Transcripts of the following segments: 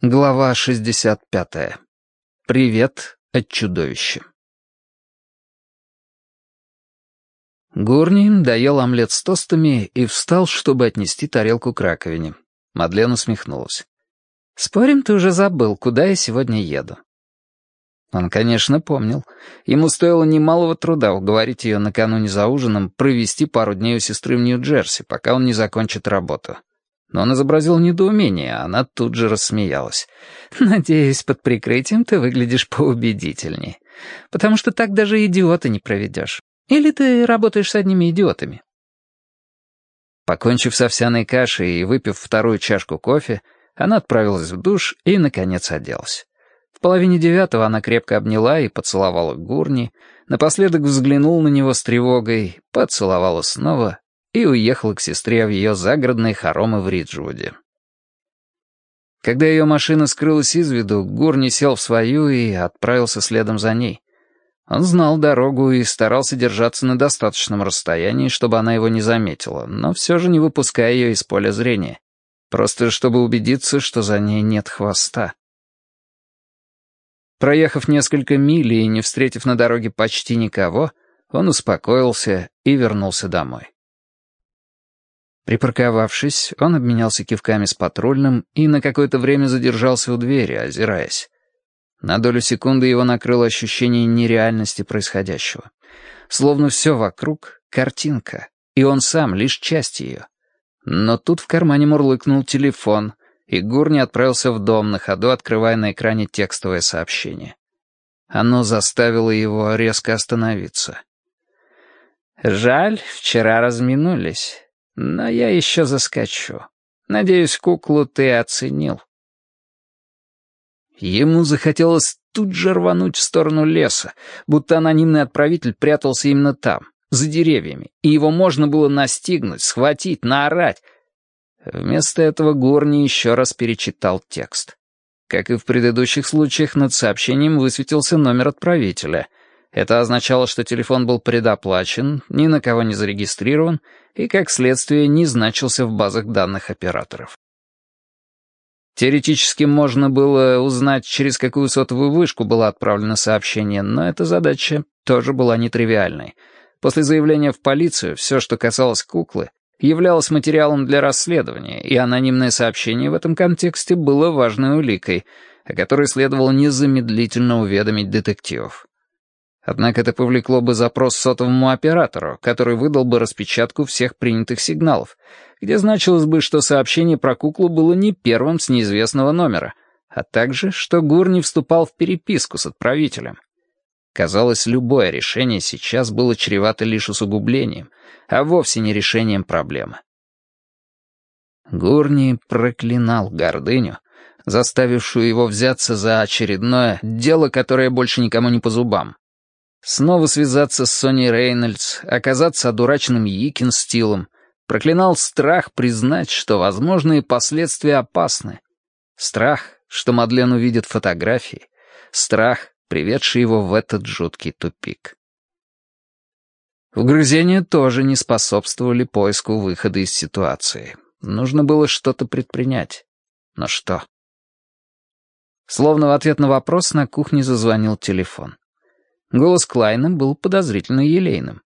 Глава 65. Привет от чудовища. Гурни доел омлет с тостами и встал, чтобы отнести тарелку к раковине. Мадлен усмехнулась. «Спорим, ты уже забыл, куда я сегодня еду?» Он, конечно, помнил. Ему стоило немалого труда уговорить ее накануне за ужином провести пару дней у сестры в Нью-Джерси, пока он не закончит работу. Но он изобразил недоумение, а она тут же рассмеялась. «Надеюсь, под прикрытием ты выглядишь поубедительней. Потому что так даже идиота не проведешь. Или ты работаешь с одними идиотами?» Покончив с овсяной кашей и выпив вторую чашку кофе, она отправилась в душ и, наконец, оделась. В половине девятого она крепко обняла и поцеловала Гурни, напоследок взглянула на него с тревогой, поцеловала снова и уехала к сестре в ее загородные хоромы в Риджвуде. Когда ее машина скрылась из виду, Гурни сел в свою и отправился следом за ней. Он знал дорогу и старался держаться на достаточном расстоянии, чтобы она его не заметила, но все же не выпуская ее из поля зрения. Просто чтобы убедиться, что за ней нет хвоста. Проехав несколько миль и не встретив на дороге почти никого, он успокоился и вернулся домой. Припарковавшись, он обменялся кивками с патрульным и на какое-то время задержался у двери, озираясь. На долю секунды его накрыло ощущение нереальности происходящего. Словно все вокруг — картинка, и он сам — лишь часть ее. Но тут в кармане мурлыкнул телефон, и Гурни отправился в дом, на ходу открывая на экране текстовое сообщение. Оно заставило его резко остановиться. «Жаль, вчера разминулись. Но я еще заскочу. Надеюсь, куклу ты оценил. Ему захотелось тут же рвануть в сторону леса, будто анонимный отправитель прятался именно там, за деревьями, и его можно было настигнуть, схватить, наорать. Вместо этого Горни еще раз перечитал текст. Как и в предыдущих случаях, над сообщением высветился номер отправителя. Это означало, что телефон был предоплачен, ни на кого не зарегистрирован и, как следствие, не значился в базах данных операторов. Теоретически можно было узнать, через какую сотовую вышку было отправлено сообщение, но эта задача тоже была нетривиальной. После заявления в полицию все, что касалось куклы, являлось материалом для расследования, и анонимное сообщение в этом контексте было важной уликой, о которой следовало незамедлительно уведомить детективов. Однако это повлекло бы запрос сотовому оператору, который выдал бы распечатку всех принятых сигналов, где значилось бы, что сообщение про куклу было не первым с неизвестного номера, а также, что Гур не вступал в переписку с отправителем. Казалось, любое решение сейчас было чревато лишь усугублением, а вовсе не решением проблемы. Гурни проклинал гордыню, заставившую его взяться за очередное дело, которое больше никому не по зубам, Снова связаться с Соней Рейнольдс, оказаться одураченным Йикинстилом. Проклинал страх признать, что возможные последствия опасны. Страх, что Мадлен увидит фотографии. Страх, приведший его в этот жуткий тупик. Угрызения тоже не способствовали поиску выхода из ситуации. Нужно было что-то предпринять. Но что? Словно в ответ на вопрос на кухне зазвонил телефон. Голос Клайна был подозрительно елейным.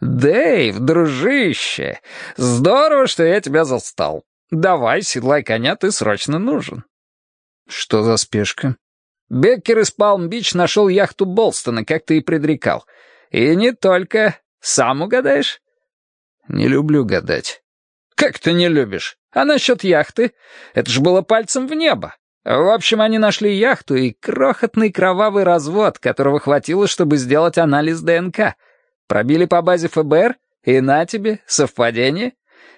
«Дэйв, дружище, здорово, что я тебя застал. Давай, седлай коня, ты срочно нужен». «Что за спешка?» «Беккер из Палм-Бич нашел яхту Болстона, как ты и предрекал. И не только. Сам угадаешь?» «Не люблю гадать». «Как ты не любишь? А насчет яхты? Это ж было пальцем в небо. В общем, они нашли яхту и крохотный кровавый развод, которого хватило, чтобы сделать анализ ДНК. Пробили по базе ФБР, и на тебе, совпадение.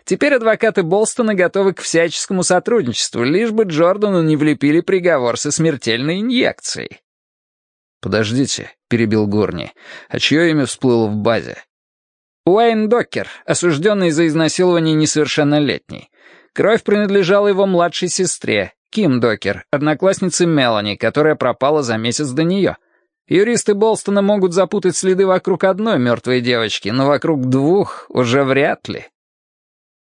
Теперь адвокаты Болстона готовы к всяческому сотрудничеству, лишь бы Джордану не влепили приговор со смертельной инъекцией. «Подождите», — перебил Горни, — «а чье имя всплыло в базе?» Уэйн Докер, осужденный за изнасилование несовершеннолетней. Кровь принадлежала его младшей сестре, Ким Докер, одноклассница Мелани, которая пропала за месяц до нее. Юристы Болстона могут запутать следы вокруг одной мертвой девочки, но вокруг двух уже вряд ли.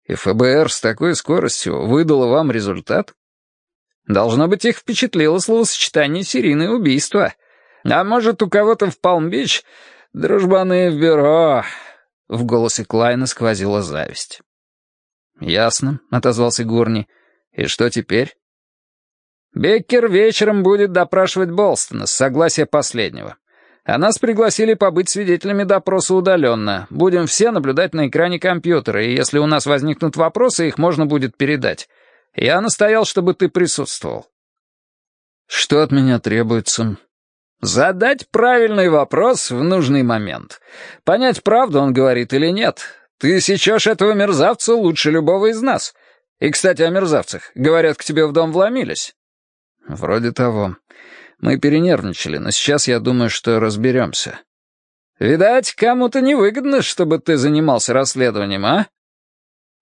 И ФБР с такой скоростью выдало вам результат? Должно быть, их впечатлило словосочетание «серийное убийство». А может, у кого-то в Палм-Бич дружбаны в бюро...» В голосе Клайна сквозила зависть. «Ясно», — отозвался Гурни. «И что теперь?» «Беккер вечером будет допрашивать Болстона с согласия последнего. А нас пригласили побыть свидетелями допроса удаленно. Будем все наблюдать на экране компьютера, и если у нас возникнут вопросы, их можно будет передать. Я настоял, чтобы ты присутствовал». «Что от меня требуется?» «Задать правильный вопрос в нужный момент. Понять, правду он говорит или нет. Ты сечешь этого мерзавца лучше любого из нас. И, кстати, о мерзавцах. Говорят, к тебе в дом вломились». «Вроде того. Мы перенервничали, но сейчас я думаю, что разберемся». «Видать, кому-то невыгодно, чтобы ты занимался расследованием, а?»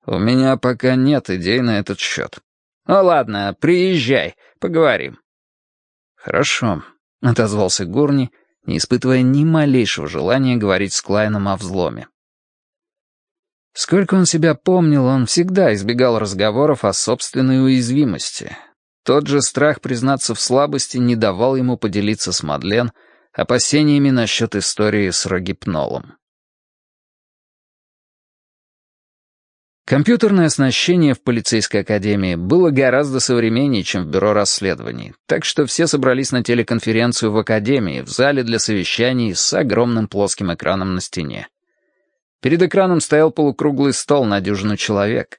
«У меня пока нет идей на этот счет». «Ну ладно, приезжай, поговорим». «Хорошо», — отозвался Гурни, не испытывая ни малейшего желания говорить с Клайном о взломе. Сколько он себя помнил, он всегда избегал разговоров о собственной уязвимости, тот же страх признаться в слабости не давал ему поделиться с Мадлен опасениями насчет истории с рогипнолом. Компьютерное оснащение в полицейской академии было гораздо современнее, чем в бюро расследований, так что все собрались на телеконференцию в академии, в зале для совещаний с огромным плоским экраном на стене. Перед экраном стоял полукруглый стол на дюжину человек.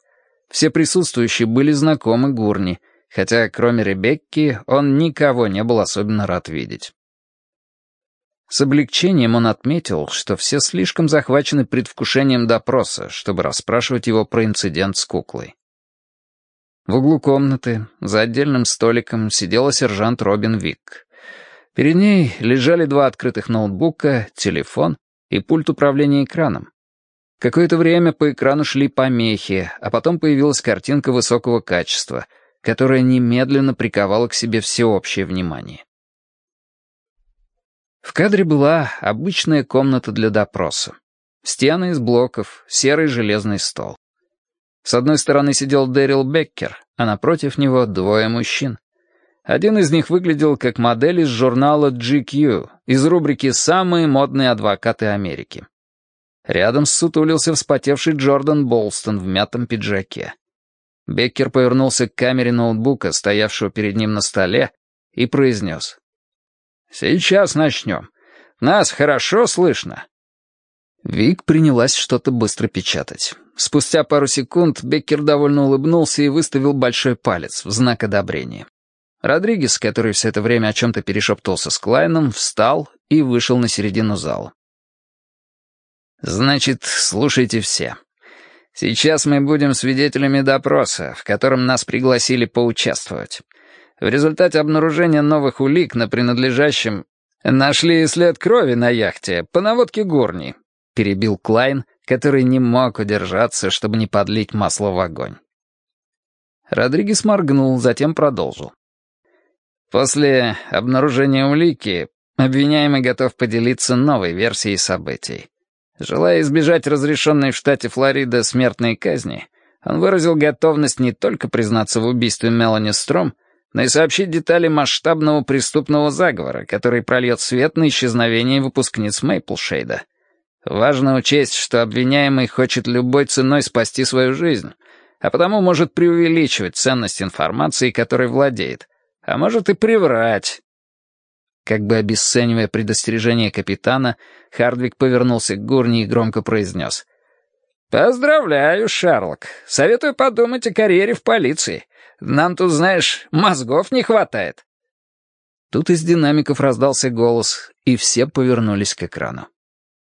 Все присутствующие были знакомы Гурни, хотя кроме Ребекки он никого не был особенно рад видеть. С облегчением он отметил, что все слишком захвачены предвкушением допроса, чтобы расспрашивать его про инцидент с куклой. В углу комнаты, за отдельным столиком, сидела сержант Робин Вик. Перед ней лежали два открытых ноутбука, телефон и пульт управления экраном. Какое-то время по экрану шли помехи, а потом появилась картинка высокого качества — которая немедленно приковала к себе всеобщее внимание. В кадре была обычная комната для допроса. Стены из блоков, серый железный стол. С одной стороны сидел Дэрил Беккер, а напротив него двое мужчин. Один из них выглядел как модель из журнала GQ, из рубрики «Самые модные адвокаты Америки». Рядом ссутулился вспотевший Джордан Болстон в мятом пиджаке. Беккер повернулся к камере ноутбука, стоявшего перед ним на столе, и произнес. «Сейчас начнем. Нас хорошо слышно». Вик принялась что-то быстро печатать. Спустя пару секунд Беккер довольно улыбнулся и выставил большой палец в знак одобрения. Родригес, который все это время о чем-то перешептался с Клайном, встал и вышел на середину зала. «Значит, слушайте все. Сейчас мы будем свидетелями допроса, в котором нас пригласили поучаствовать. В результате обнаружения новых улик на принадлежащем... Нашли след крови на яхте по наводке Горни, перебил Клайн, который не мог удержаться, чтобы не подлить масло в огонь. Родригес моргнул, затем продолжил. После обнаружения улики обвиняемый готов поделиться новой версией событий. Желая избежать разрешенной в штате Флорида смертной казни, он выразил готовность не только признаться в убийстве Мелани Стром, но и сообщить детали масштабного преступного заговора, который прольет свет на исчезновение выпускниц Мейплшейда. Важно учесть, что обвиняемый хочет любой ценой спасти свою жизнь, а потому может преувеличивать ценность информации, которой владеет, а может и приврать, как бы обесценивая предостережение капитана, Хардвик повернулся к Гурни и громко произнес. «Поздравляю, Шарлок. Советую подумать о карьере в полиции. Нам тут, знаешь, мозгов не хватает». Тут из динамиков раздался голос, и все повернулись к экрану.